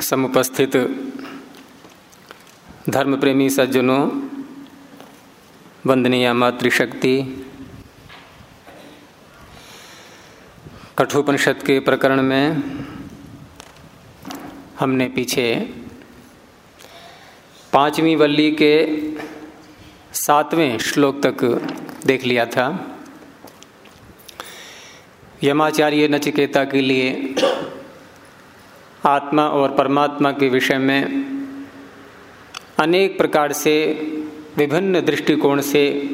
समुपस्थित धर्म प्रेमी सज्जनों, वंदनीय मातृशक्ति, कठोपनिषद के प्रकरण में हमने पीछे पांचवी वल्ली के सातवें श्लोक तक देख लिया था। यमाचार्य नचिकेता के लिए आत्मा और परमात्मा के विषय में अनेक प्रकार से, विभिन्न दृष्टिकोण से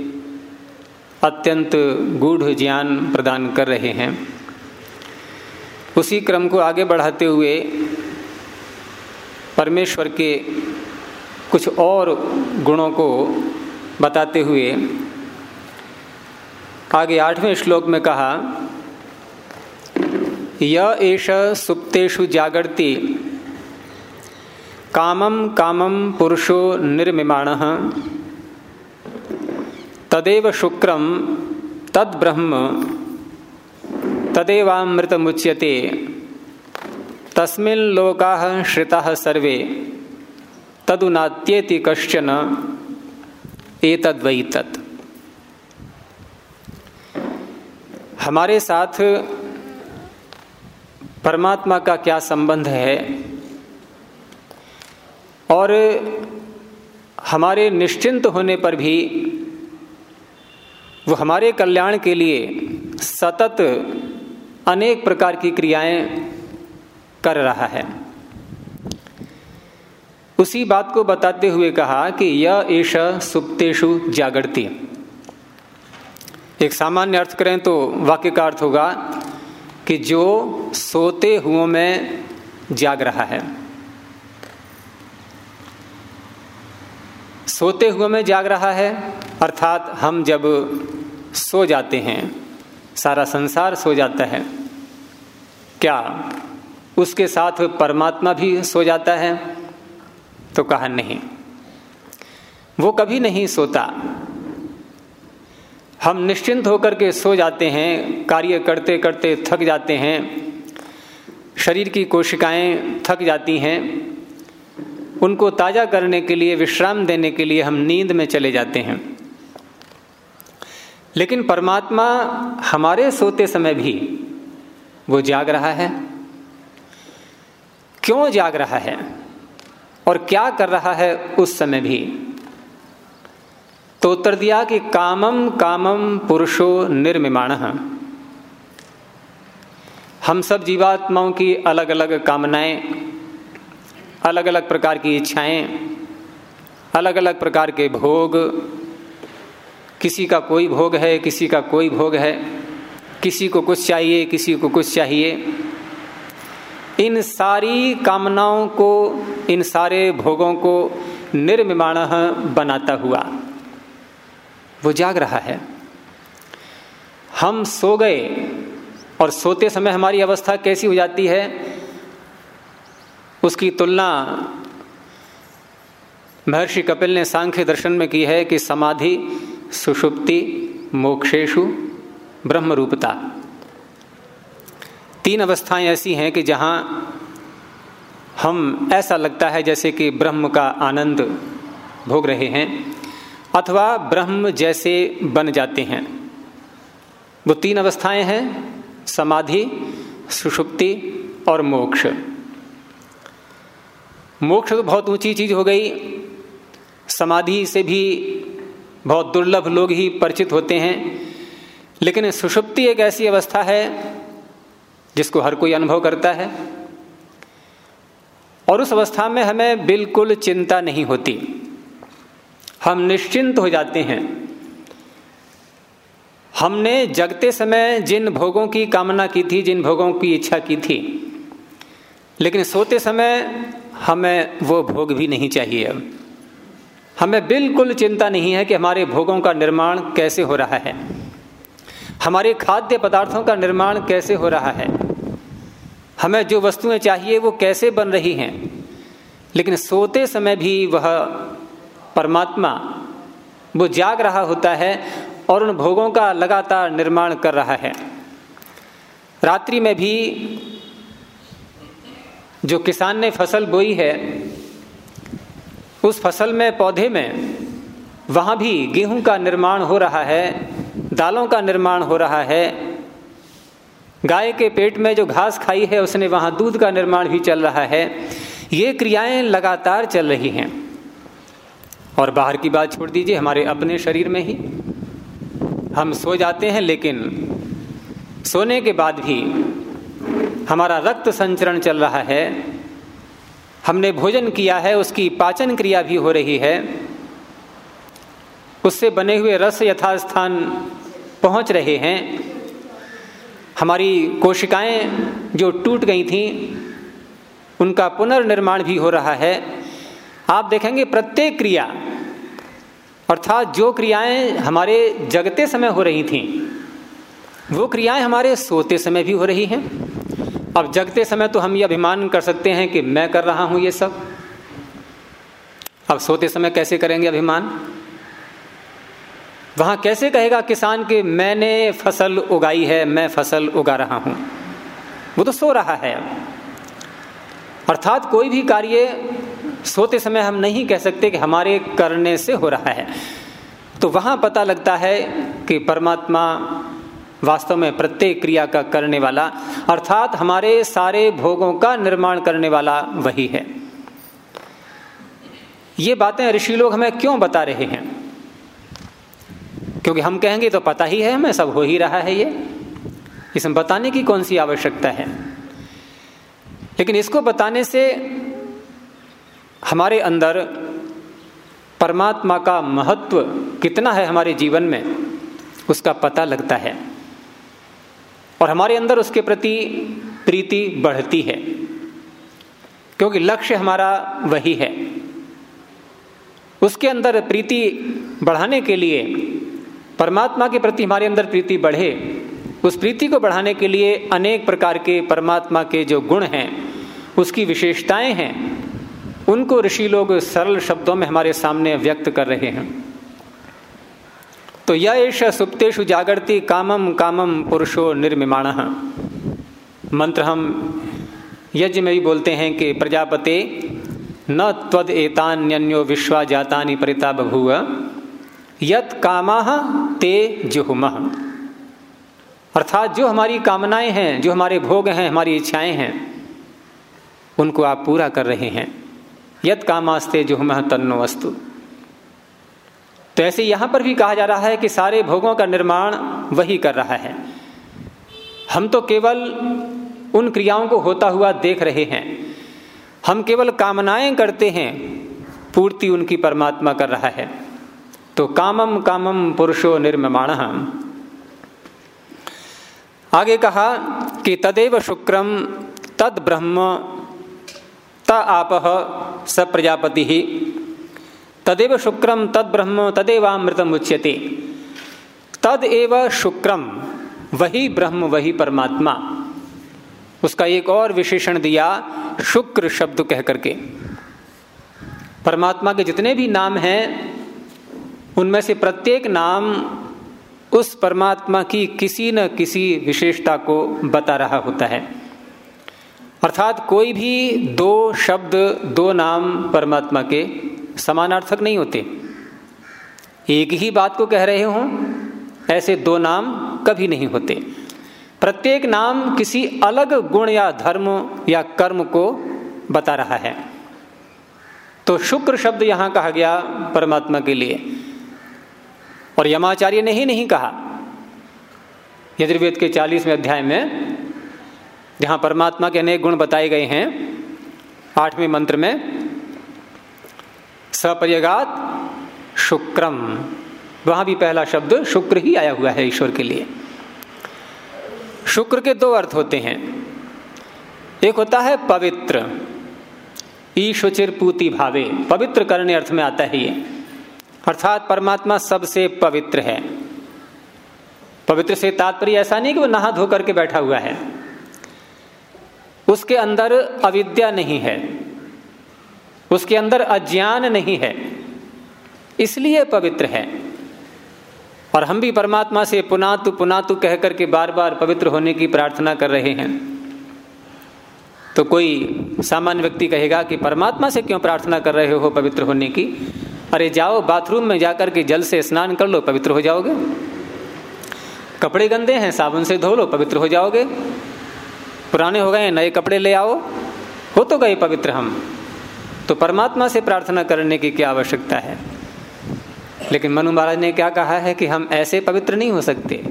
अत्यंत गूढ़ ज्ञान प्रदान कर रहे हैं। उसी क्रम को आगे बढ़ाते हुए परमेश्वर के कुछ और गुणों को बताते हुए आगे आठवें श्लोक में कहा य एष सुप्तेषु जागर्ति। कामम कामम पुरुषो निर्मिमाण। तदेव शुक्रम तद ब्रह्म तदेवामृत मुच्यते तस्मिन् लोकाः श्रिताः सर्वे, तदुनात्येति कश्चन एतद्वै तत्। हमारे साथ परमात्मा का क्या संबंध है? और हमारे निश्चिंत होने पर भी, वो हमारे कल्याण के लिए सतत अनेक प्रकार की क्रियाएँ कर रहा है। उसी बात को बताते हुए कहा कि यह एश सुप्तेषु जागृति एक सामान्य अर्थ करें तो वाक्य का अर्थ होगा कि जो सोते हुओं में जाग रहा है। सोते हुए में जाग रहा है, अर्थात हम जब सो जाते हैं, सारा संसार सो जाता है, क्या उसके साथ परमात्मा भी सो जाता है? तो कहा नहीं। वो कभी नहीं सोता। हम निश्चिंत होकर के सो जाते हैं, कार्य करते करते थक जाते हैं, शरीर की कोशिकाएँ थक जाती हैं, उनको ताज़ा करने के लिए, विश्राम देने के लिए हम नींद में चले जाते हैं। लेकिन परमात्मा हमारे सोते समय भी वो जाग रहा है। क्यों जाग रहा है और क्या कर रहा है उस समय भी? तो उत्तर दिया कि कामम कामम पुरुषो निर्मिमाण। हम सब जीवात्माओं की अलग अलग कामनाएँ अलग अलग प्रकार की इच्छाएँ अलग अलग प्रकार के भोग, किसी का कोई भोग है, किसी का कोई भोग है, किसी को कुछ चाहिए, किसी को कुछ चाहिए। इन सारी कामनाओं को, इन सारे भोगों को निर्मिमाण बनाता हुआ। वो जाग रहा है। हम सो गए और सोते समय हमारी अवस्था कैसी हो जाती है, उसकी तुलना महर्षि कपिल ने सांख्य दर्शन में की है कि समाधि, सुषुप्ति मोक्षेशु ब्रह्म रूपता तीन अवस्थाएँ ऐसी हैं कि जहाँ हम ऐसा लगता है जैसे कि ब्रह्म का आनंद भोग रहे हैं। अथवा ब्रह्म जैसे बन जाते हैं। वो तीन अवस्थाएँ हैं, समाधि, सुषुप्ति और मोक्ष। मोक्ष तो बहुत ऊँची चीज़ हो गई। समाधि से भी बहुत दुर्लभ लोग ही परिचित होते हैं। लेकिन सुषुप्ति एक ऐसी अवस्था है, जिसको हर कोई अनुभव करता है। और उस अवस्था में हमें बिल्कुल चिंता नहीं होती। हम निश्चिंत हो जाते हैं। हमने जगते समय जिन भोगों की कामना की थी, जिन भोगों की इच्छा की थी, लेकिन सोते समय हमें वो भोग भी नहीं चाहिए। अब हमें बिल्कुल चिंता नहीं है कि हमारे भोगों का निर्माण कैसे हो रहा है। हमारे खाद्य पदार्थों का निर्माण कैसे हो रहा है। हमें जो वस्तुएँ चाहिए, वो कैसे बन रही हैं। लेकिन सोते समय भी वह परमात्मा। वो जाग रहा होता है और उन भोगों का लगातार निर्माण कर रहा है। रात्रि में भी जो किसान ने फ़सल बोई है, उस फ़सल में, पौधे में, वहाँ भी गेहूँ का निर्माण हो रहा है, दालों का निर्माण हो रहा है। गाय के पेट में जो घास खाई है, उसने वहाँ दूध का निर्माण भी चल रहा है। ये क्रियाएँ लगातार चल रही हैं। और बाहर की बात छोड़ दीजिए, हमारे अपने शरीर में ही। हम सो जाते हैं, लेकिन सोने के बाद भी हमारा रक्त संचरण चल रहा है। हमने भोजन किया है, उसकी पाचन क्रिया भी हो रही है। उससे बने हुए रस यथास्थान पहुँच रहे हैं। हमारी कोशिकाएँ जो टूट गई थी, उनका पुनर्निर्माण भी हो रहा है। आप देखेंगे प्रत्येक क्रिया, अर्थात जो क्रियाएँ हमारे जगते समय हो रही थी, वो क्रियाएँ हमारे सोते समय भी हो रही हैं। अब जगते समय तो हम ये अभिमान कर सकते हैं कि मैं कर रहा हूँ ये सब। अब सोते समय कैसे करेंगे अभिमान? वहाँ कैसे कहेगा किसान कि मैंने फ़सल उगाई है, मैं फ़सल उगा रहा हूँ? वो तो सो रहा है। अर्थात कोई भी कार्य सोते समय हम नहीं कह सकते कि हमारे करने से हो रहा है। तो वहाँ पता लगता है कि परमात्मा वास्तव में प्रत्येक क्रिया का करने वाला, अर्थात हमारे सारे भोगों का निर्माण करने वाला वही है। ये बातें ऋषि लोग हमें क्यों बता रहे हैं? क्योंकि हम कहेंगे तो पता ही है हमें, सब हो ही रहा है ये। इसमें बताने की कौन सी आवश्यकता है? लेकिन इसको बताने से हमारे अंदर परमात्मा का महत्व कितना है हमारे जीवन में, उसका पता लगता है। और हमारे अंदर उसके प्रति प्रीति बढ़ती है, क्योंकि लक्ष्य हमारा वही है। उसके अंदर प्रीति बढ़ाने के लिए, परमात्मा के प्रति हमारे अंदर प्रीति बढ़े, उस प्रीति को बढ़ाने के लिए अनेक प्रकार के परमात्मा के जो गुण हैं, उसकी विशेषताएँ हैं उनको ऋषि लोग सरल शब्दों में हमारे सामने व्यक्त कर रहे हैं। तो यश सुप्तेषु जागृति कामम कामम पुरुषो निर्मिमाण। मंत्र हम यज्ञ में भी बोलते हैं कि, प्रजापते, न त्वद एतान्यो विश्वा जातानि परिता बभूव, यत कामा ते जुहुम। अर्थात जो हमारी कामनाएँ हैं, जो हमारे भोग हैं, हमारी इच्छाएँ हैं, उनको आप पूरा कर रहे हैं। यत कामास्ते जुहुम तन्नो वस्तु। तो ऐसे यहाँ पर भी कहा जा रहा है कि सारे भोगों का निर्माण वही कर रहा है। हम तो केवल उन क्रियाओं को होता हुआ देख रहे हैं। हम केवल कामनाएँ करते हैं, पूर्ति उनकी परमात्मा कर रहा है। तो कामम कामम पुरुषो निर्माण आगे कहा कि तदेव शुक्रम तद ब्रह्म आप स प्रजापति। ही तदेव शुक्रम तद ब्रह्म, तदेवामृतम उच्यते। तद एव शुक्रम वही ब्रह्म, वही परमात्मा। उसका एक और विशेषण दिया, शुक्र शब्द कह करके। परमात्मा के जितने भी नाम हैं, उनमें से प्रत्येक नाम उस परमात्मा की किसी न किसी विशेषता को बता रहा होता है। अर्थात कोई भी दो शब्द, दो नाम परमात्मा के समानार्थक नहीं होते। एक ही बात को कह रहे हो, ऐसे दो नाम कभी नहीं होते। प्रत्येक नाम किसी अलग गुण या धर्म या कर्म को बता रहा है। तो शुक्र शब्द यहाँ कहा गया परमात्मा के लिए। और यमाचार्य ने ही नहीं कहा। यजुर्वेद के चालीसवें अध्याय में जहाँ परमात्मा के अनेक गुण बताए गए हैं, आठवें मंत्र में, सपर्यगात शुक्रम। वहाँ भी पहला शब्द शुक्र ही आया हुआ है ईश्वर के लिए। शुक्र के दो अर्थ होते हैं। एक होता है पवित्र। ईश्वचिर पूति भावे। पवित्र करने अर्थ में आता है ये। अर्थात परमात्मा सबसे पवित्र है। पवित्र से तात्पर्य ऐसा नहीं कि वो नहा धो करके बैठा हुआ है। उसके अंदर अविद्या नहीं है। उसके अंदर अज्ञान नहीं है। इसलिए पवित्र है। और हम भी परमात्मा से पुनातु पुनातु कह करके बार बार पवित्र होने की प्रार्थना कर रहे हैं। तो कोई सामान्य व्यक्ति कहेगा कि परमात्मा से क्यों प्रार्थना कर रहे हो पवित्र होने की? अरे जाओ, बाथरूम में जाकर के जल से स्नान कर लो, पवित्र हो जाओगे। कपड़े गंदे हैं, साबुन से धो लो, पवित्र हो जाओगे। पुराने हो गए, नए कपड़े ले आओ। हो तो गए पवित्र हम। तो परमात्मा से प्रार्थना करने की क्या आवश्यकता है? लेकिन मनु महाराज ने क्या कहा है कि हम ऐसे पवित्र नहीं हो सकते।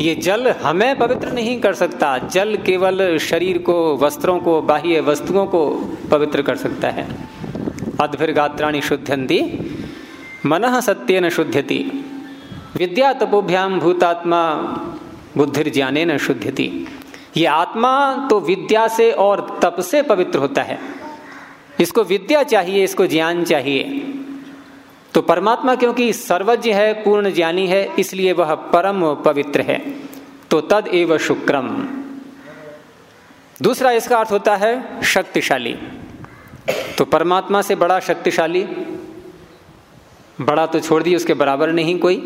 ये जल हमें पवित्र नहीं कर सकता। जल केवल शरीर को, वस्त्रों को, बाह्य वस्तुओं को पवित्र कर सकता है। अद्भिर्गात्राणी शुद्धंती मन सत्य न शुद्धति विद्या तपोभ्याम भूतात्मा बुद्धिर्ज्ञाने न शुद्धति ये आत्मा तो विद्या से और तप से पवित्र होता है। इसको विद्या चाहिए, इसको ज्ञान चाहिए। तो परमात्मा क्योंकि सर्वज्ञ है, पूर्ण ज्ञानी है, इसलिए वह परम पवित्र है। तो तद एव शुक्रम। दूसरा इसका अर्थ होता है शक्तिशाली। तो परमात्मा से बड़ा शक्तिशाली, बड़ा तो छोड़ दिए, उसके बराबर नहीं कोई।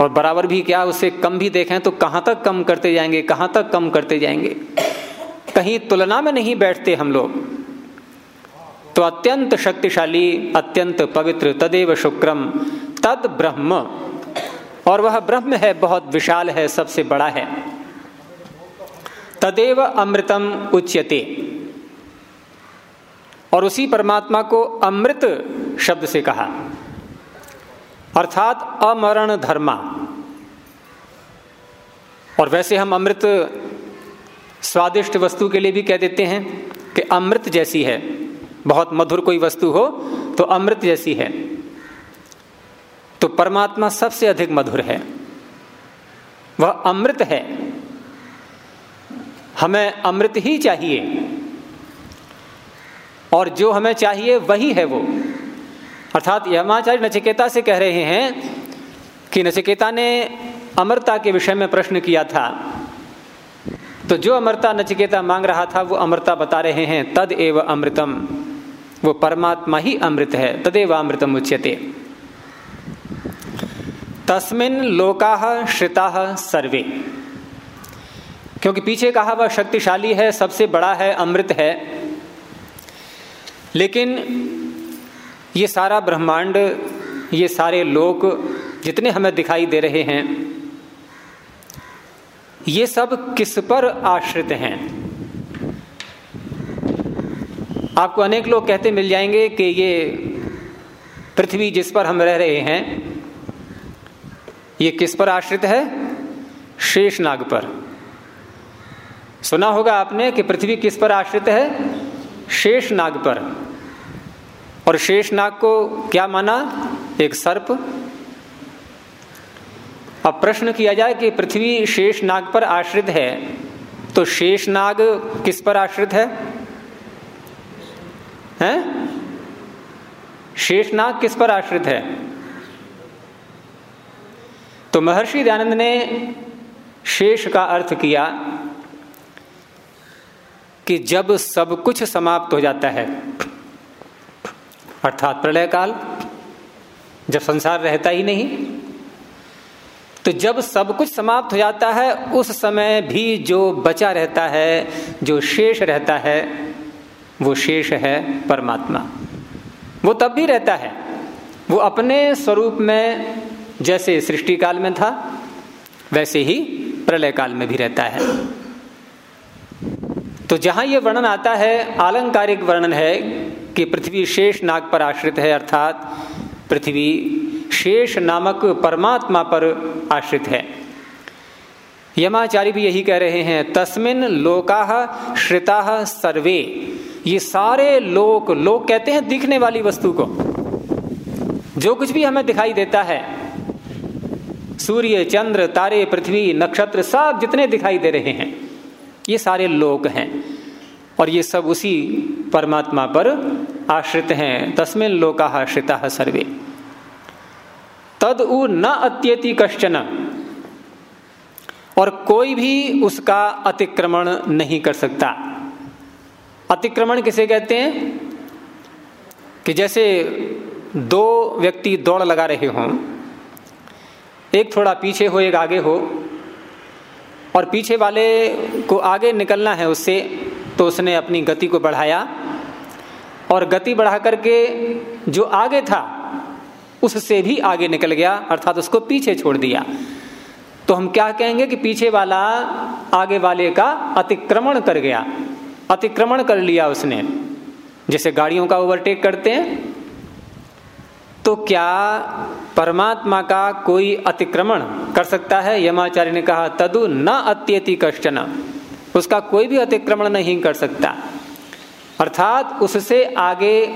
और बराबर भी क्या उससे कम भी देखें तो कहाँ तक कम करते जाएँगे, कहाँ तक कम करते जाएँगे? कहीं तुलना में नहीं बैठते हम लोग। तो अत्यंत शक्तिशाली, अत्यंत पवित्र, तदेव शुक्रम, तद ब्रह्म। और वह ब्रह्म है, बहुत विशाल है, सबसे बड़ा है। तदेव अमृतम उच्यते। और उसी परमात्मा को अमृत शब्द से कहा। अर्थात अमरण धर्मा। और वैसे हम अमृत स्वादिष्ट वस्तु के लिए भी कह देते हैं कि अमृत जैसी है। बहुत मधुर कोई वस्तु हो तो अमृत जैसी है। तो परमात्मा सबसे अधिक मधुर है। वह अमृत है। हमें अमृत ही चाहिए। और जो हमें चाहिए वही है वो। अर्थात यमाचार्य नचिकेता से कह रहे हैं कि नचिकेता ने अमरता के विषय में प्रश्न किया था। तो जो अमरता नचिकेता मांग रहा था, वो अमरता बता रहे हैं, तद एव अमृतम। वो परमात्मा ही अमृत है, तदेव अमृतम उच्यते। तस्मिन लोका श्रिता सर्वे। क्योंकि पीछे कहा वह शक्तिशाली है, सबसे बड़ा है, अमृत है। लेकिन ये सारा ब्रह्मांड, ये सारे लोक जितने हमें दिखाई दे रहे हैं, ये सब किस पर आश्रित हैं? आपको अनेक लोग कहते मिल जाएँगे कि ये पृथ्वी जिस पर हम रह रहे हैं, ये किस पर आश्रित है? शेष नाग पर। सुना होगा आपने कि पृथ्वी किस पर आश्रित है? शेष नाग पर। और शेष नाग को क्या माना? एक सर्प। अब प्रश्न किया जाए कि पृथ्वी शेष नाग पर आश्रित है तो शेष नाग किस पर आश्रित है? हैं? शेष नाग किस पर आश्रित है? तो महर्षि दयानंद ने शेष का अर्थ किया कि जब सब कुछ समाप्त हो जाता है अर्थात प्रलय काल जब संसार रहता ही नहीं तो जब सब कुछ समाप्त हो जाता है, उस समय भी जो बचा रहता है, जो शेष रहता है, वो शेष है परमात्मा। वो तब भी रहता है। वो अपने स्वरूप में जैसे सृष्टि काल में था, वैसे ही प्रलय काल में भी रहता है। तो जहाँ ये वर्णन आता है, आलंकारिक वर्णन है कि पृथ्वी शेष नाग पर आश्रित है, अर्थात पृथ्वी शेष नामक परमात्मा पर आश्रित है। यमाचार्य भी यही कह रहे हैं, तस्मिन लोका श्रिता सर्वे। ये सारे लोक लोक कहते हैं दिखने वाली वस्तु को। जो कुछ भी हमें दिखाई देता है, सूर्य, चंद्र, तारे, पृथ्वी, नक्षत्र, सब जितने दिखाई दे रहे हैं। ये सारे लोक हैं और ये सब उसी परमात्मा पर आश्रित हैं। तस्मिन लोका आश्रिता सर्वे। तद उ न अत्यति कश्चन। और कोई भी उसका अतिक्रमण नहीं कर सकता। अतिक्रमण किसे कहते हैं? कि जैसे दो व्यक्ति दौड़ लगा रहे हों, एक थोड़ा पीछे हो, एक आगे हो और पीछे वाले को आगे निकलना है उससे तो उसने अपनी गति को बढ़ाया। और गति बढ़ा करके जो आगे था, उससे भी आगे निकल गया, अर्थात उसको पीछे छोड़ दिया। तो हम क्या कहेंगे कि पीछे वाला आगे वाले का अतिक्रमण कर गया। अतिक्रमण कर लिया उसने। जैसे गाड़ियों का ओवरटेक करते हैं तो क्या परमात्मा का कोई अतिक्रमण कर सकता है? यमाचार्य ने कहा, तदु न अत्यति कष्टन उसका कोई भी अतिक्रमण नहीं कर सकता। अर्थात उससे आगे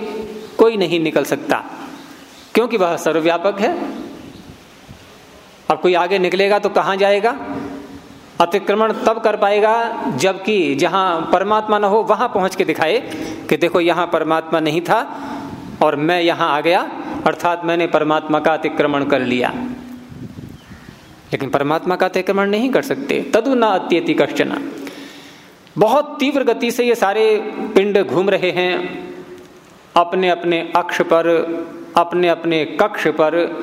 कोई नहीं निकल सकता। क्योंकि वह सर्वव्यापक है। अब कोई आगे निकलेगा तो कहाँ जाएगा? अतिक्रमण तब कर पाएगा जबकि जहाँ परमात्मा न हो, वहाँ पहुँच के दिखाए कि देखो, यहाँ परमात्मा नहीं था और मैं यहाँ आ गया। अर्थात मैंने परमात्मा का अतिक्रमण कर लिया। लेकिन परमात्मा का अतिक्रमण नहीं कर सकते। तदु न अत्यति कश्चना। बहुत तीव्र गति से ये सारे पिंड घूम रहे हैं। अपने अपने अक्ष पर, अपने अपने कक्ष पर।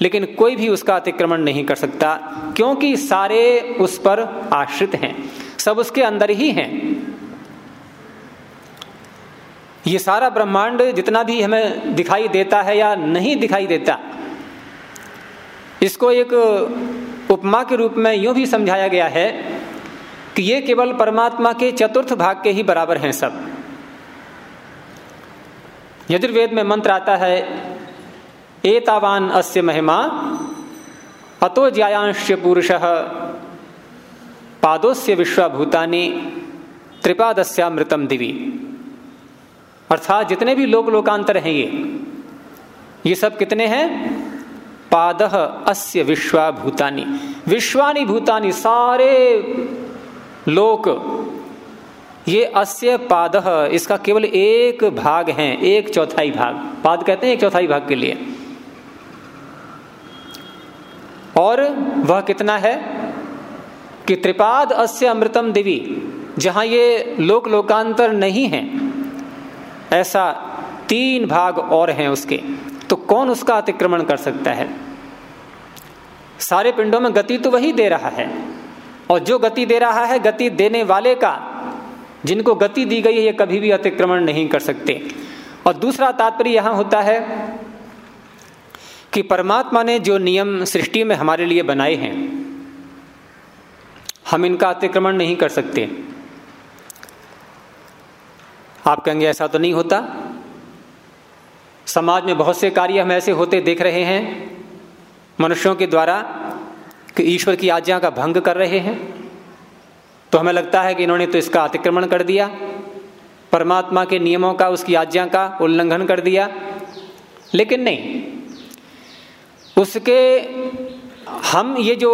लेकिन कोई भी उसका अतिक्रमण नहीं कर सकता, क्योंकि सारे उस पर आश्रित हैं। सब उसके अंदर ही हैं। ये सारा ब्रह्मांड जितना भी हमें दिखाई देता है या नहीं दिखाई देता, इसको एक उपमा के रूप में यूँ भी समझाया गया है कि ये केवल परमात्मा के चतुर्थ भाग के ही बराबर हैं सब। यजुर्वेद में मंत्र आता है, एतावान अस्य महिमा, अतो ज्यायांश पुरुष, पादोस्य विश्वभूतानि, त्रिपादस्यामृतम दिवी। अर्थात जितने भी लोक लोकांतर हैं ये ये सब कितने हैं? पाद अस्य विश्वाभूतानी। विश्वानी भूतानी, सारे लोक, ये अस्य पाद, इसका केवल एक भाग है, एक चौथाई भाग। पाद कहते हैं एक चौथाई भाग के लिए। और वह कितना है? कि त्रिपाद अस्य अमृतम देवी, जहाँ ये लोक लोकांतर नहीं है ऐसा तीन भाग और हैं उसके। तो कौन उसका अतिक्रमण कर सकता है? सारे पिंडों में गति तो वही दे रहा है। और जो गति दे रहा है, गति देने वाले का, जिनको गति दी गई है, ये कभी भी अतिक्रमण नहीं कर सकते। और दूसरा तात्पर्य यहाँ होता है कि परमात्मा ने जो नियम सृष्टि में हमारे लिए बनाए हैं, हम इनका अतिक्रमण नहीं कर सकते। आप कहेंगे, ऐसा तो नहीं होता। समाज में बहुत से कार्य हम ऐसे होते देख रहे हैं, मनुष्यों के द्वारा, कि ईश्वर की आज्ञा का भंग कर रहे हैं। तो हमें लगता है कि इन्होंने तो इसका अतिक्रमण कर दिया, परमात्मा के नियमों का, उसकी आज्ञा का उल्लंघन कर दिया। लेकिन नहीं, उसके, हम ये जो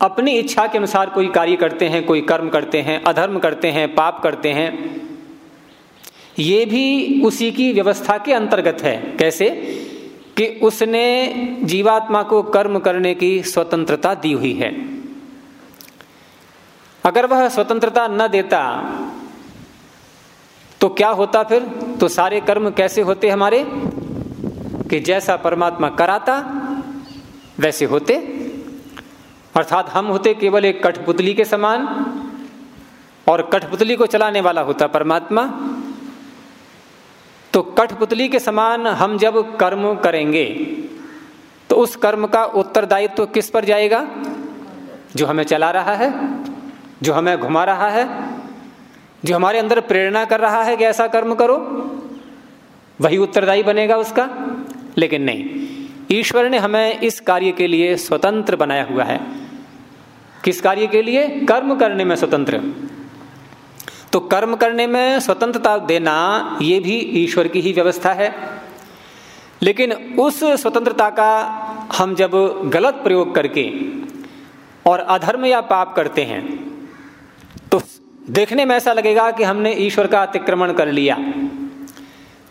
अपनी इच्छा के अनुसार कोई कार्य करते हैं, कोई कर्म करते हैं, अधर्म करते हैं, पाप करते हैं ये भी उसी की व्यवस्था के अंतर्गत है। कैसे? कि उसने जीवात्मा को कर्म करने की स्वतंत्रता दी हुई है। अगर वह स्वतंत्रता न देता तो क्या होता फिर? तो सारे कर्म कैसे होते हमारे? कि जैसा परमात्मा कराता, वैसे होते। अर्थात हम होते केवल एक कठपुतली के समान, और कठपुतली को चलाने वाला होता परमात्मा। तो कठपुतली के समान हम जब कर्म करेंगे तो उस कर्म का उत्तरदायित्व तो किस पर जाएगा? जो हमें चला रहा है, जो हमें घुमा रहा है, जो हमारे अंदर प्रेरणा कर रहा है कि ऐसा कर्म करो, वही उत्तरदायी बनेगा उसका। लेकिन नहीं, ईश्वर ने हमें इस कार्य के लिए स्वतंत्र बनाया हुआ है। किस कार्य के लिए? कर्म करने में स्वतंत्र। तो कर्म करने में स्वतंत्रता देना, ये भी ईश्वर की ही व्यवस्था है। लेकिन उस स्वतंत्रता का हम जब गलत प्रयोग करके और अधर्म या पाप करते हैं तो देखने में ऐसा लगेगा कि हमने ईश्वर का अतिक्रमण कर लिया।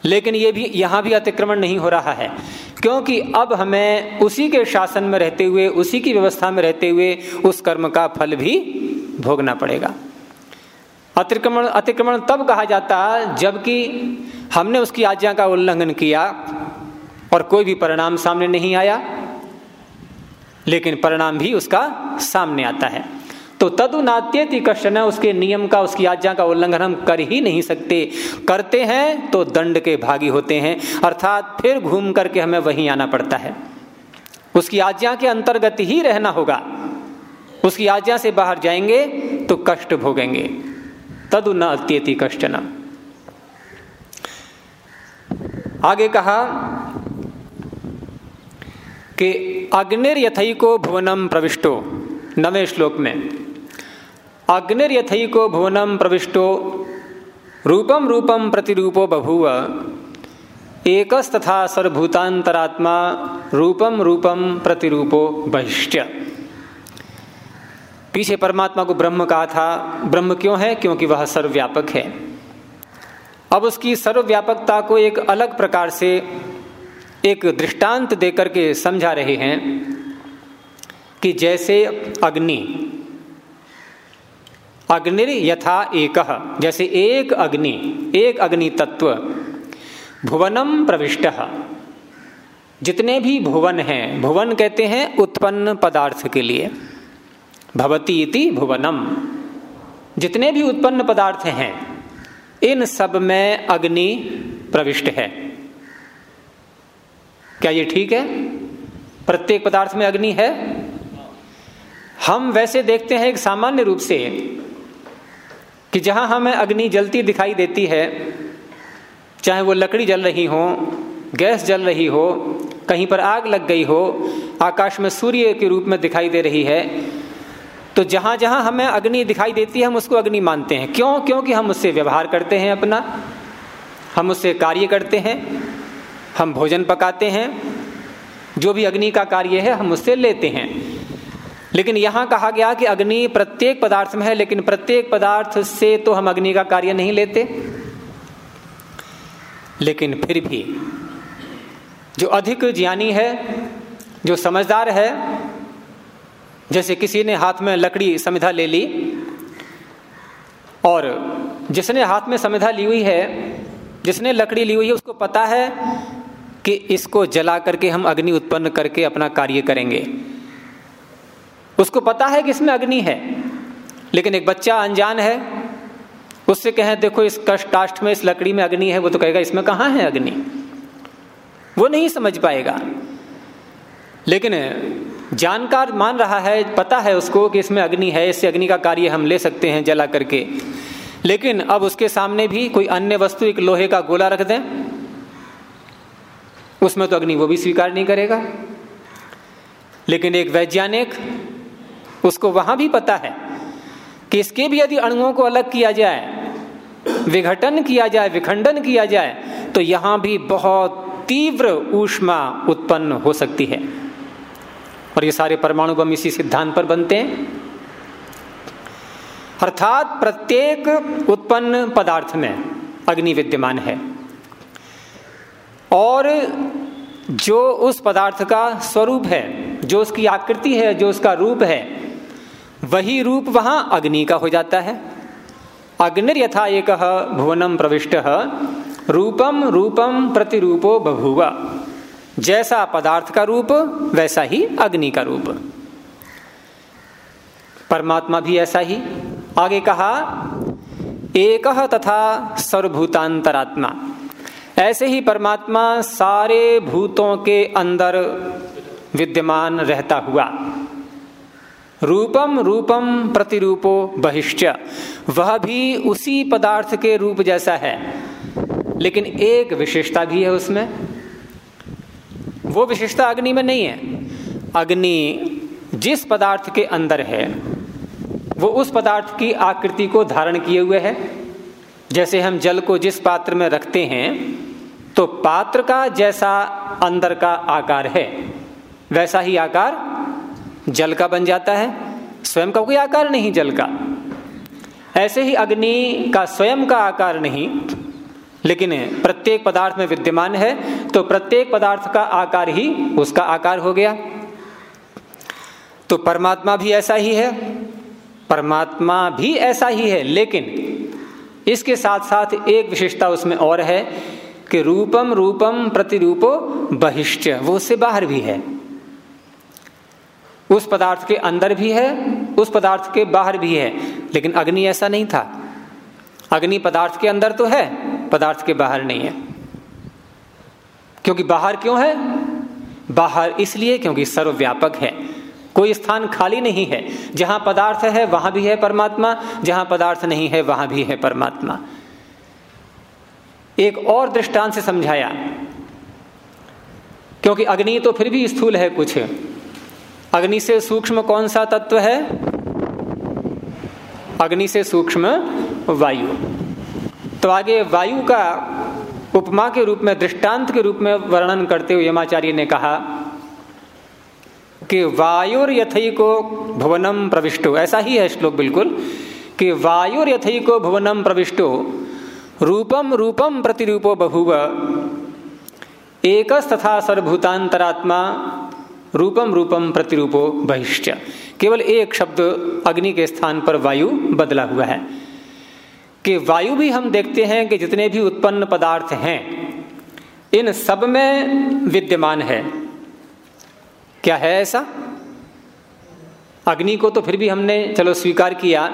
लेकिन ये भी, यहाँ भी अतिक्रमण नहीं हो रहा है, क्योंकि अब हमें उसी के शासन में रहते हुए, उसी की व्यवस्था में रहते हुए उस कर्म का फल भी भोगना पड़ेगा। अतिक्रमण अतिक्रमण तब कहा जाता जबकि हमने उसकी आज्ञा का उल्लंघन किया और कोई भी परिणाम सामने नहीं आया, लेकिन परिणाम भी उसका सामने आता है। तो तदु नात्यति कश्चन, उसके नियम का, उसकी आज्ञा का उल्लंघन हम कर ही नहीं सकते। करते हैं तो दंड के भागी होते हैं, अर्थात फिर घूम करके हमें वहीं आना पड़ता है। उसकी आज्ञा के अंतर्गत ही रहना होगा। उसकी आज्ञा से बाहर जाएँगे तो कष्ट भोगेंगे। तदु न अत्यति कष्टन आगे कहा कि अग्निर्यथई को भुवनम प्रविष्टो, नवे श्लोक में। अग्निर्यथई को भुवनम प्रविष्टो रूपम रूपम प्रतिरूपो बभूव एकस तथा सर्वभूतांतरात्मा रूपम रूपम प्रतिरूपो बहिष्ट पीछे परमात्मा को ब्रह्म कहा था, ब्रह्म क्यों है? क्योंकि वह सर्वव्यापक है। अब उसकी सर्वव्यापकता को एक अलग प्रकार से एक दृष्टांत देकर के समझा रहे हैं कि जैसे अग्नि अग्नि यथा एक, जैसे एक अग्नि एक अग्नि तत्व भुवनम प्रविष्ट। जितने भी भुवन हैं, भुवन कहते हैं उत्पन्न पदार्थ के लिए। भवती इति भुवनम। जितने भी उत्पन्न पदार्थ हैं, इन सब में अग्नि प्रविष्ट है। क्या ये ठीक है? प्रत्येक पदार्थ में अग्नि है? हम वैसे देखते हैं एक सामान्य रूप से कि जहाँ हमें अग्नि जलती दिखाई देती है, चाहे वो लकड़ी जल रही हो, गैस जल रही हो, कहीं पर आग लग गई हो, आकाश में सूर्य के रूप में दिखाई दे रही है तो जहाँ जहाँ हमें अग्नि दिखाई देती है, हम उसको अग्नि मानते हैं। क्यों? क्योंकि हम उससे व्यवहार करते हैं अपना। हम उससे कार्य करते हैं। हम भोजन पकाते हैं। जो भी अग्नि का कार्य है, हम उससे लेते हैं। लेकिन यहाँ कहा गया कि अग्नि प्रत्येक पदार्थ में है, लेकिन प्रत्येक पदार्थ से तो हम अग्नि का कार्य नहीं लेते। लेकिन फिर भी, जो अधिक ज्ञानी है, जो समझदार है जैसे किसी ने हाथ में लकड़ी समिधा ले ली, और जिसने हाथ में समिधा ली हुई है, जिसने लकड़ी ली हुई है, उसको पता है कि इसको जला करके हम अग्नि उत्पन्न करके अपना कार्य करेंगे। उसको पता है कि इसमें अग्नि है, लेकिन एक बच्चा अनजान है, उससे कहें, देखो, इस कष्ट में, इस लकड़ी में अग्नि है। वो तो कहेगा, इसमें कहाँ है अग्नि? वो नहीं समझ पाएगा। लेकिन जानकार मान रहा है, पता है उसको कि इसमें अग्नि है, इससे अग्नि का कार्य हम ले सकते हैं जला करके। लेकिन अब उसके सामने भी कोई अन्य वस्तु, एक लोहे का गोला रख दें, उसमें तो अग्नि वो भी स्वीकार नहीं करेगा। लेकिन एक वैज्ञानिक, उसको वहाँ भी पता है कि इसके भी यदि अणुओं को अलग किया जाए, विघटन किया जाए, विखंडन किया जाए तो यहाँ भी बहुत तीव्र ऊष्मा उत्पन्न हो सकती है। और ये सारे परमाणु बम इसी सिद्धांत पर बनते हैं। अर्थात प्रत्येक उत्पन्न पदार्थ में अग्नि विद्यमान है। और जो उस पदार्थ का स्वरूप है, जो उसकी आकृति है, जो उसका रूप है, वही रूप वहाँ अग्नि का हो जाता है। अग्निर यथा एक भुवनम प्रविष्ट रूपम रूपम प्रतिरूपो बभुआ जैसा पदार्थ का रूप, वैसा ही अग्नि का रूप। परमात्मा भी ऐसा ही। आगे कहा, एक तथा सर्वभूतांतरात्मा। ऐसे ही परमात्मा सारे भूतों के अंदर विद्यमान रहता हुआ। रूपम रूपम प्रतिरूपो बहिष्ट। वह भी उसी पदार्थ के रूप जैसा है। लेकिन एक विशेषता भी है उसमें। वो विशेषता अग्नि में नहीं है। अग्नि जिस पदार्थ के अंदर है, वो उस पदार्थ की आकृति को धारण किए हुए है। जैसे हम जल को जिस पात्र में रखते हैं तो पात्र का जैसा अंदर का आकार है, वैसा ही आकार जल का बन जाता है। स्वयं का कोई आकार नहीं जल का। ऐसे ही अग्नि का स्वयं का आकार नहीं लेकिन प्रत्येक पदार्थ में विद्यमान है तो प्रत्येक पदार्थ का आकार ही उसका आकार हो गया। तो परमात्मा भी ऐसा ही है, परमात्मा भी ऐसा ही है, लेकिन इसके साथ साथ एक विशेषता उसमें और है कि रूपम रूपम प्रतिरूपो बहिष्ट वो उससे बाहर भी है। उस पदार्थ के अंदर भी है, उस पदार्थ के बाहर भी है, लेकिन अग्नि ऐसा नहीं था। अग्नि पदार्थ के अंदर तो है पदार्थ के बाहर नहीं है। क्योंकि बाहर क्यों है? बाहर इसलिए क्योंकि सर्वव्यापक है। कोई स्थान खाली नहीं है। जहाँ पदार्थ है, वहाँ भी है परमात्मा। जहाँ पदार्थ नहीं है, वहाँ भी है परमात्मा। एक और दृष्टांत से समझाया। क्योंकि अग्नि तो फिर भी स्थूल है कुछ। अग्नि से सूक्ष्म कौन सा तत्व है? अग्नि से सूक्ष्म वायु। तो आगे वायु का उपमा के रूप में, दृष्टांत के रूप में वर्णन करते हुए यमाचार्य ने कहा कि वायुर यथई को भुवनम प्रविष्टो। ऐसा ही है श्लोक बिल्कुल। कि वायुर यथई को भुवनम प्रविष्टो। रूपम रूपम प्रतिरूपो बहुव एक तथा सर्वभूतांतरात्मा रूपम रूपम प्रतिरूपो बहिश्च। केवल एक शब्द अग्नि के स्थान पर वायु बदला हुआ है। कि वायु भी हम देखते हैं कि जितने भी उत्पन्न पदार्थ हैं, इन सब में विद्यमान है। क्या है ऐसा? अग्नि को तो फिर भी हमने, चलो स्वीकार किया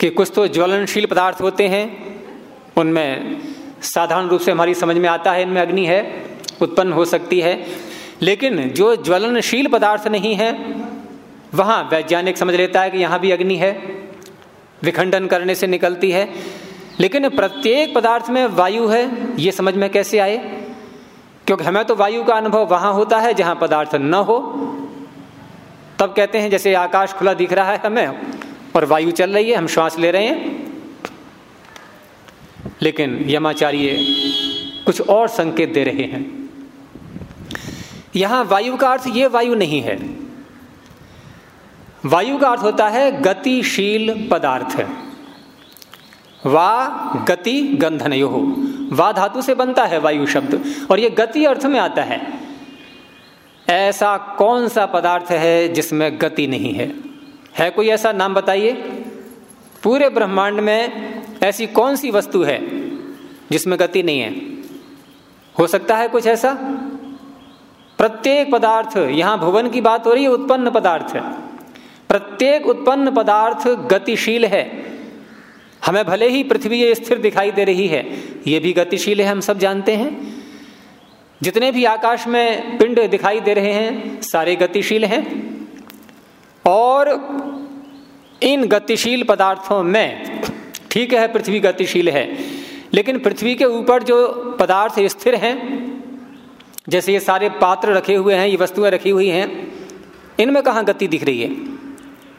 कि कुछ तो ज्वलनशील पदार्थ होते हैं, उनमें साधारण रूप से हमारी समझ में आता है, इनमें अग्नि है, उत्पन्न हो सकती है, लेकिन जो ज्वलनशील पदार्थ नहीं है, वहाँ वैज्ञानिक समझ लेता है कि यहाँ भी अग्नि है। विखंडन करने से निकलती है। लेकिन प्रत्येक पदार्थ में वायु है, ये समझ में कैसे आए? क्योंकि हमें तो वायु का अनुभव वहाँ होता है जहाँ पदार्थ न हो। तब कहते हैं, जैसे आकाश खुला दिख रहा है हमें और वायु चल रही है, हम श्वास ले रहे हैं। लेकिन यमाचार्य कुछ और संकेत दे रहे हैं। यहाँ वायु का अर्थ ये वायु नहीं है। वायु का अर्थ होता है गतिशील पदार्थ। वा गति गंधन यो वा धातु से बनता है वायु शब्द। और ये गति अर्थ में आता है। ऐसा कौन सा पदार्थ है जिसमें गति नहीं है? है कोई ऐसा नाम बताइए? पूरे ब्रह्मांड में ऐसी कौन सी वस्तु है जिसमें गति नहीं है? हो सकता है कुछ ऐसा? प्रत्येक पदार्थ, यहाँ भुवन की बात हो रही है, उत्पन्न पदार्थ। प्रत्येक उत्पन्न पदार्थ गतिशील है। हमें भले ही पृथ्वी स्थिर दिखाई दे रही है, ये भी गतिशील है, हम सब जानते हैं। जितने भी आकाश में पिंड दिखाई दे रहे हैं, सारे गतिशील हैं। और इन गतिशील पदार्थों में, ठीक है, पृथ्वी गतिशील है, लेकिन पृथ्वी के ऊपर जो पदार्थ स्थिर हैं, जैसे ये सारे पात्र रखे हुए हैं, ये वस्तुएँ रखी हुई हैं, इनमें कहा गति दिख रही है?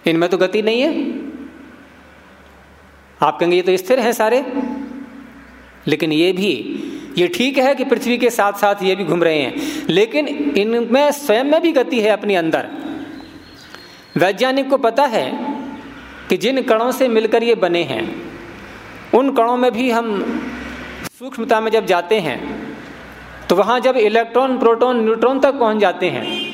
इनमें तो गति नहीं है। आप कहेंगे, ये तो स्थिर हैं सारे। लेकिन ये भी, ये ठीक है कि पृथ्वी के साथ साथ ये भी घूम रहे हैं। लेकिन इनमें स्वयं में भी गति है अपने अंदर। वैज्ञानिक को पता है कि जिन कणों से मिलकर ये बने हैं, उन कणों में भी हम सूक्ष्मता में जब जाते हैं तो वहाँ जब इलेक्ट्रॉन, प्रोटॉन, न्यूट्रॉन तक पहुँच जाते हैं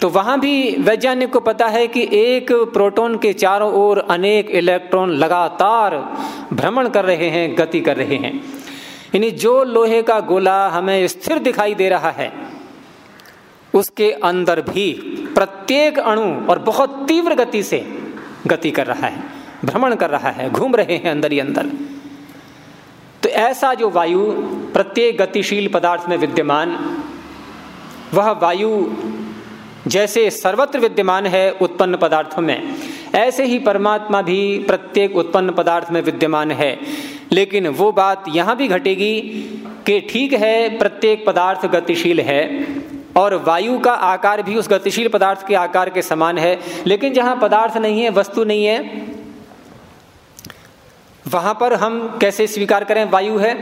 तो वहाँ भी वैज्ञानिक को पता है कि एक प्रोटॉन के चारों ओर अनेक इलेक्ट्रॉन लगातार भ्रमण कर रहे हैं, गति कर रहे हैं। यानी जो लोहे का गोला हमें स्थिर दिखाई दे रहा है, उसके अंदर भी प्रत्येक अणु और बहुत तीव्र गति से गति कर रहा है, भ्रमण कर रहा है, घूम रहे हैं अंदर ही अंदर। तो ऐसा जो वायु प्रत्येक गतिशील पदार्थ में विद्यमान, वह वायु जैसे सर्वत्र विद्यमान है उत्पन्न पदार्थों में, ऐसे ही परमात्मा भी प्रत्येक उत्पन्न पदार्थ में विद्यमान है। लेकिन वो बात यहाँ भी घटेगी कि ठीक है, प्रत्येक पदार्थ गतिशील है और वायु का आकार भी उस गतिशील पदार्थ के आकार के समान है, लेकिन जहाँ पदार्थ नहीं है, वस्तु नहीं है, वहाँ पर हम कैसे स्वीकार करें वायु है?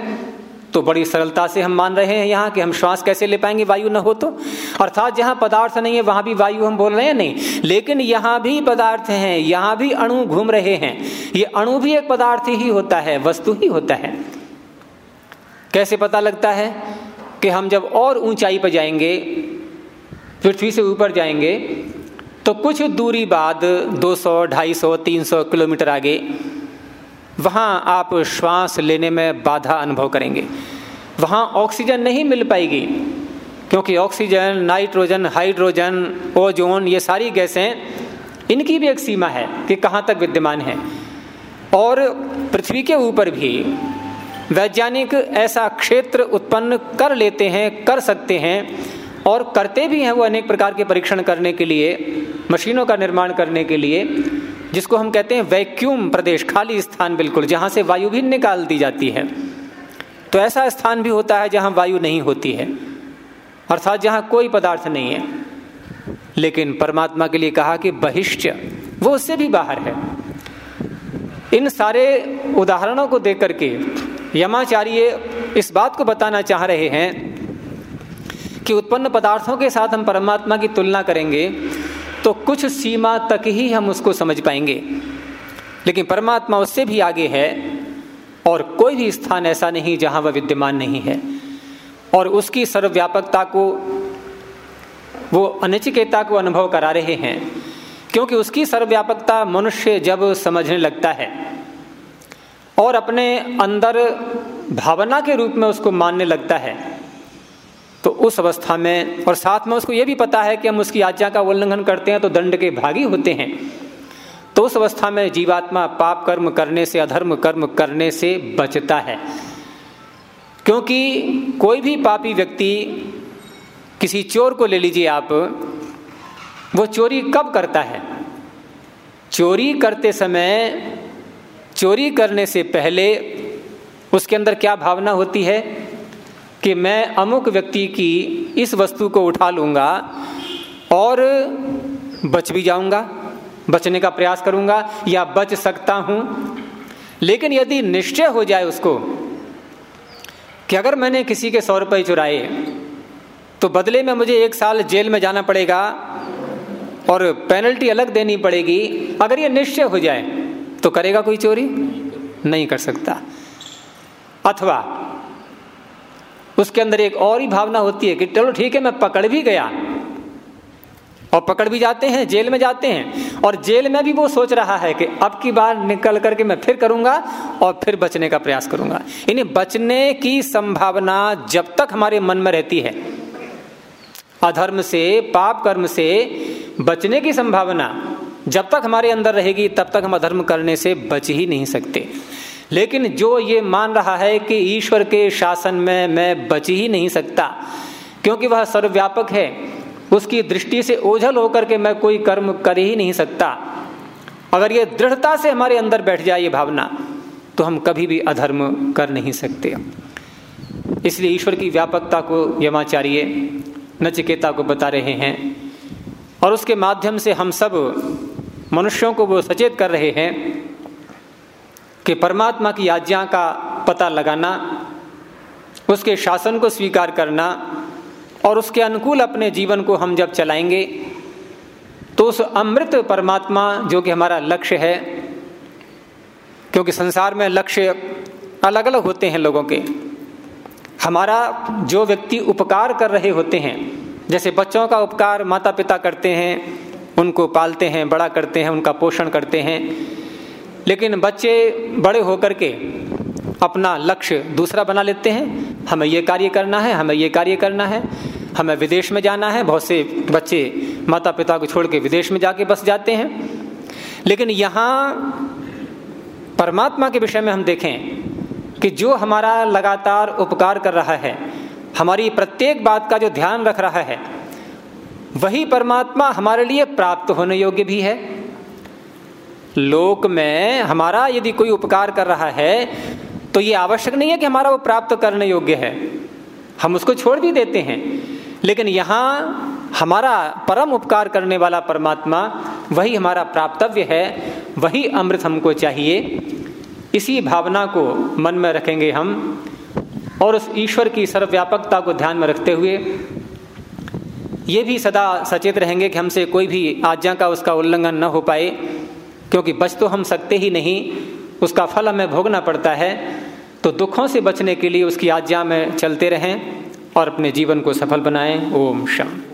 तो बड़ी सरलता से हम मान रहे हैं यहाँ कि हम श्वास कैसे ले पाएँगे वायु न हो तो। अर्थात जहाँ पदार्थ नहीं है वहाँ भी वायु हम बोल रहे हैं नहीं? लेकिन यहाँ भी पदार्थ हैं यहाँ भी अणु घूम रहे हैं। ये अणु भी एक पदार्थ ही होता है वस्तु ही होता है। कैसे पता लगता है कि हम जब और ऊंचाई पर जाएँगे पृथ्वी से ऊपर जाएँगे तो कुछ दूरी बाद 200, 250, 300 किलोमीटर आगे वहाँ आप श्वास लेने में बाधा अनुभव करेंगे। वहाँ ऑक्सीजन नहीं मिल पाएगी, क्योंकि ऑक्सीजन, नाइट्रोजन, हाइड्रोजन, ओजोन, ये सारी गैसें, इनकी भी एक सीमा है कि कहाँ तक विद्यमान है। और पृथ्वी के ऊपर भी वैज्ञानिक ऐसा क्षेत्र उत्पन्न कर लेते हैं, कर सकते हैं, और करते भी हैं वो अनेक प्रकार के परीक्षण करने के लिए, मशीनों का निर्माण करने के लिए। जिसको हम कहते हैं वैक्यूम प्रदेश, खाली स्थान बिल्कुल, जहाँ से वायु भी निकाल दी जाती है। तो ऐसा स्थान भी होता है जहाँ वायु नहीं होती है, अर्थात जहाँ कोई पदार्थ नहीं है। लेकिन परमात्मा के लिए कहा कि बहिष्ठ वो उससे भी बाहर है। इन सारे उदाहरणों को देख करके यमाचार्य इस बात को बताना चाह रहे हैं कि उत्पन्न पदार्थों के साथ हम परमात्मा की तुलना करेंगे। तो कुछ सीमा तक ही हम उसको समझ पाएँगे। लेकिन परमात्मा उससे भी आगे है और कोई भी स्थान ऐसा नहीं जहाँ वह विद्यमान नहीं है। और उसकी सर्वव्यापकता को वो अनिचिकेता को अनुभव करा रहे हैं, क्योंकि उसकी सर्वव्यापकता मनुष्य जब समझने लगता है और अपने अंदर भावना के रूप में उसको मानने लगता है तो उस अवस्था में और साथ में उसको ये भी पता है कि हम उसकी आज्ञा का उल्लंघन करते हैं तो दंड के भागी होते हैं। तो उस अवस्था में जीवात्मा पाप कर्म करने से, अधर्म कर्म करने से बचता है। क्योंकि कोई भी पापी व्यक्ति किसी चोर को ले लीजिए आप, वो चोरी कब करता है? चोरी करते समय, चोरी करने से पहले उसके अंदर क्या भावना होती है? कि मैं अमुक व्यक्ति की इस वस्तु को उठा लूँगा और बच भी जाऊँगा, बचने का प्रयास करूँगा या बच सकता हूँ। लेकिन यदि निश्चय हो जाए उसको कि अगर मैंने किसी के सौ रुपये चुराए तो बदले में मुझे एक साल जेल में जाना पड़ेगा और पेनल्टी अलग देनी पड़ेगी। अगर ये निश्चय हो जाए तो करेगा कोई चोरी? नहीं कर सकता। अथवा उसके अंदर एक और ही भावना होती है कि चलो ठीक है, मैं पकड़ भी गया। और पकड़ भी जाते हैं, जेल में जाते हैं। और जेल में भी वो सोच रहा है कि अब की बार निकल करके मैं फिर करूँगा और फिर बचने का प्रयास करूँगा। इन्हें बचने की संभावना जब तक हमारे मन में रहती है, अधर्म से, पाप कर्म से बचने की संभावना जब तक हमारे अंदर रहेगी, तब तक हम अधर्म करने से बच ही नहीं सकते। लेकिन जो ये मान रहा है कि ईश्वर के शासन में मैं बच ही नहीं सकता, क्योंकि वह सर्वव्यापक है, उसकी दृष्टि से ओझल होकर के मैं कोई कर्म कर ही नहीं सकता। अगर ये दृढ़ता से हमारे अंदर बैठ जाए ये भावना तो हम कभी भी अधर्म कर नहीं सकते। इसलिए ईश्वर की व्यापकता को यमाचार्य नचिकेता को बता रहे हैं, और उसके माध्यम से हम सब मनुष्यों को वो सचेत कर रहे हैं कि परमात्मा की आज्ञा का पता लगाना, उसके शासन को स्वीकार करना और उसके अनुकूल अपने जीवन को हम जब चलाएँगे तो उस अमृत परमात्मा जो कि हमारा लक्ष्य है, क्योंकि संसार में लक्ष्य अलग अलग होते हैं लोगों के। हमारा जो व्यक्ति उपकार कर रहे होते हैं, जैसे बच्चों का उपकार माता पिता करते हैं, उनको पालते हैं, बड़ा करते हैं, उनका पोषण करते हैं लेकिन बच्चे बड़े होकर के अपना लक्ष्य दूसरा बना लेते हैं। हमें ये कार्य करना है, हमें ये कार्य करना है, हमें विदेश में जाना है। बहुत से बच्चे माता पिता को छोड़ के विदेश में जाके बस जाते हैं। लेकिन यहाँ परमात्मा के विषय में हम देखें कि जो हमारा लगातार उपकार कर रहा है, हमारी प्रत्येक बात का जो ध्यान रख रहा है, वही परमात्मा हमारे लिए प्राप्त होने योग्य भी है। लोक में हमारा यदि कोई उपकार कर रहा है तो ये आवश्यक नहीं है कि हमारा वो प्राप्त करने योग्य है। हम उसको छोड़ भी देते हैं। लेकिन यहाँ हमारा परम उपकार करने वाला परमात्मा, वही हमारा प्राप्तव्य है, वही अमृत हमको चाहिए। इसी भावना को मन में रखेंगे हम और उस ईश्वर की सर्वव्यापकता को ध्यान में रखते हुए ये भी सदा सचेत रहेंगे कि हमसे कोई भी आज्ञा का उसका उल्लंघन न हो पाए। क्योंकि बच तो हम सकते ही नहीं, उसका फल हमें भोगना पड़ता है तो दुखों से बचने के लिए उसकी आज्ञा में चलते रहें और अपने जीवन को सफल बनाएँ। ओम शांति।